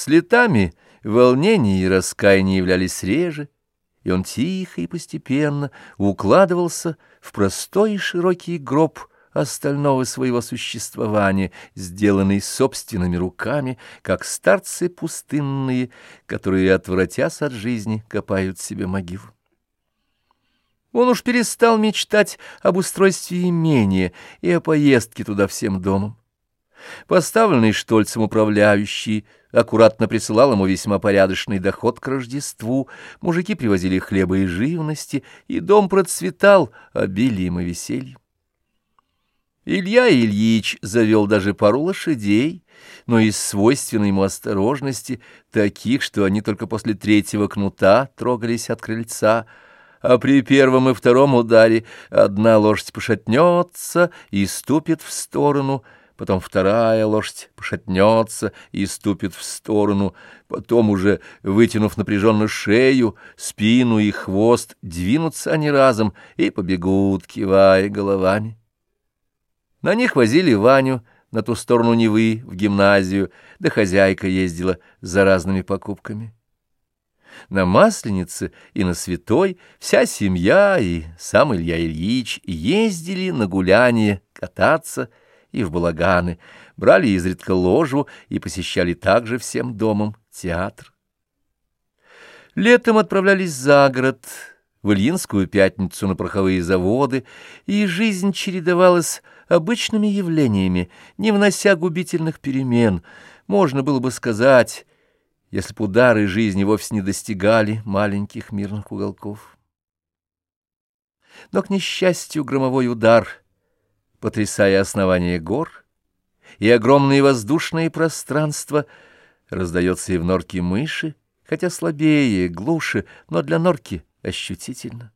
С летами волнение и раскаяние являлись реже, и он тихо и постепенно укладывался в простой и широкий гроб остального своего существования, сделанный собственными руками, как старцы пустынные, которые, отвратясь от жизни, копают себе могилу. Он уж перестал мечтать об устройстве имения и о поездке туда всем домом. Поставленный Штольцем управляющий аккуратно присылал ему весьма порядочный доход к Рождеству, мужики привозили хлеба и живности, и дом процветал обилием и весельем. Илья Ильич завел даже пару лошадей, но из свойственной ему осторожности, таких, что они только после третьего кнута трогались от крыльца, а при первом и втором ударе одна лошадь пошатнется и ступит в сторону — потом вторая лошадь пошатнется и ступит в сторону, потом уже, вытянув напряженно шею, спину и хвост, двинутся они разом и побегут, кивая головами. На них возили Ваню на ту сторону Невы, в гимназию, да хозяйка ездила за разными покупками. На Масленице и на Святой вся семья и сам Илья Ильич ездили на гуляние, кататься и в балаганы, брали изредка ложу и посещали также всем домом театр. Летом отправлялись за город, в Ильинскую пятницу на пороховые заводы, и жизнь чередовалась обычными явлениями, не внося губительных перемен. Можно было бы сказать, если бы удары жизни вовсе не достигали маленьких мирных уголков. Но, к несчастью, громовой удар — потрясая основание гор, и огромные воздушные пространства, раздается и в норке мыши, хотя слабее, глуше, но для норки ощутительно.